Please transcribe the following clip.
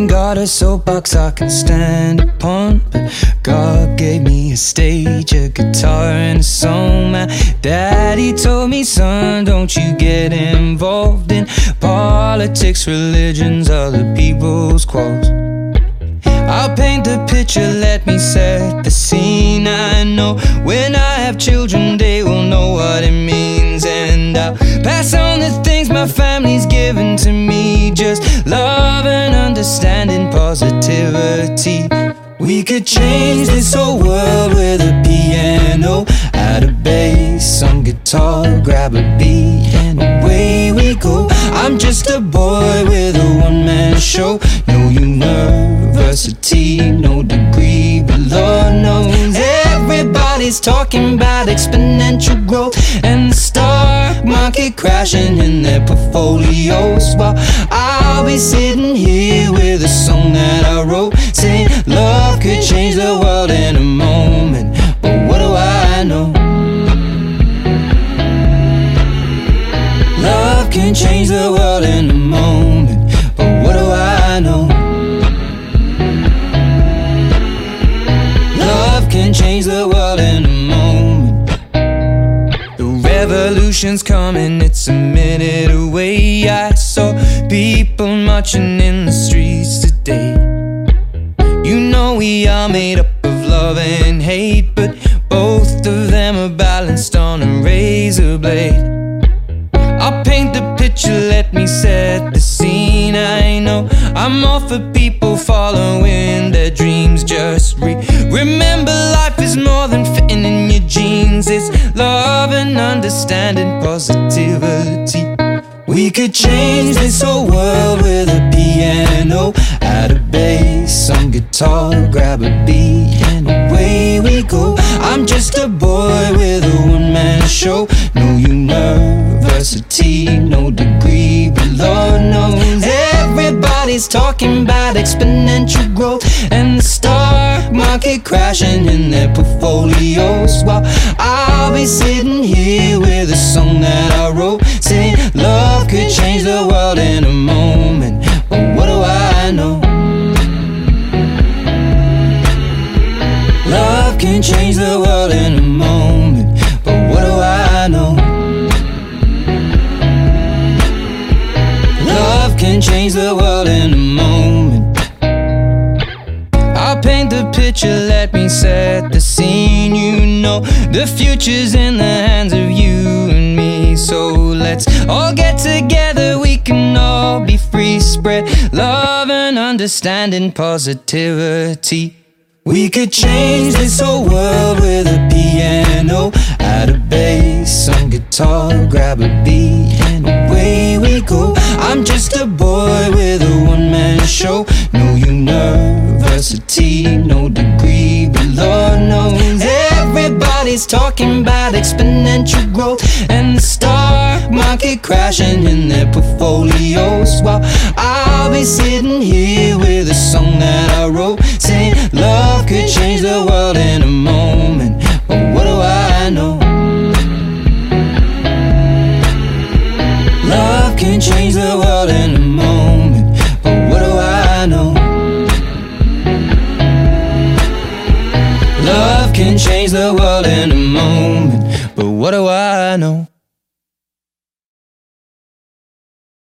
Ain't got a soapbox I can stand upon, God gave me a stage, a guitar, and a song. My daddy told me, son, don't you get involved in politics, religions, other people's quarrels. I'll paint the picture, let me set the scene. I know when I have children, understanding, positivity. We could change this whole world with a piano, add a bass, some guitar, grab a beat, and away we go. I'm just a boy with a one man show. No university, no degree, but Lord knows everybody's talking about exponential growth and the stock market crashing in their portfolios. While I'll be sitting change the world in a moment. But what do I know? Love can change the world in a moment. The revolution's coming, it's a minute away. I saw people marching in the streets today. You know we are made up I'm all for people following their dreams. Just re- remember, life is more than fitting in your jeans. It's love and understanding, positivity. We could change this whole world with a piano, add a bass, some guitar, grab a beat, and away we go. I'm just a boy with a one man show. No university, everybody's talking about exponential growth and the stock market crashing in their portfolios. While I'll be sitting here with a song that I wrote, saying love could change the world in a change the world in a moment. I'll paint the picture, let me set the scene. You know, the future's in the hands of you and me. So let's all get together, we can all be free. Spread love and understanding, positivity. We could change this whole world with a piano, add a bass, some guitar, grab a beat, everybody's talking about exponential growth and the stock market crashing in their portfolios. While I'll be sitting here with a song that change the world in a moment. But what do I know?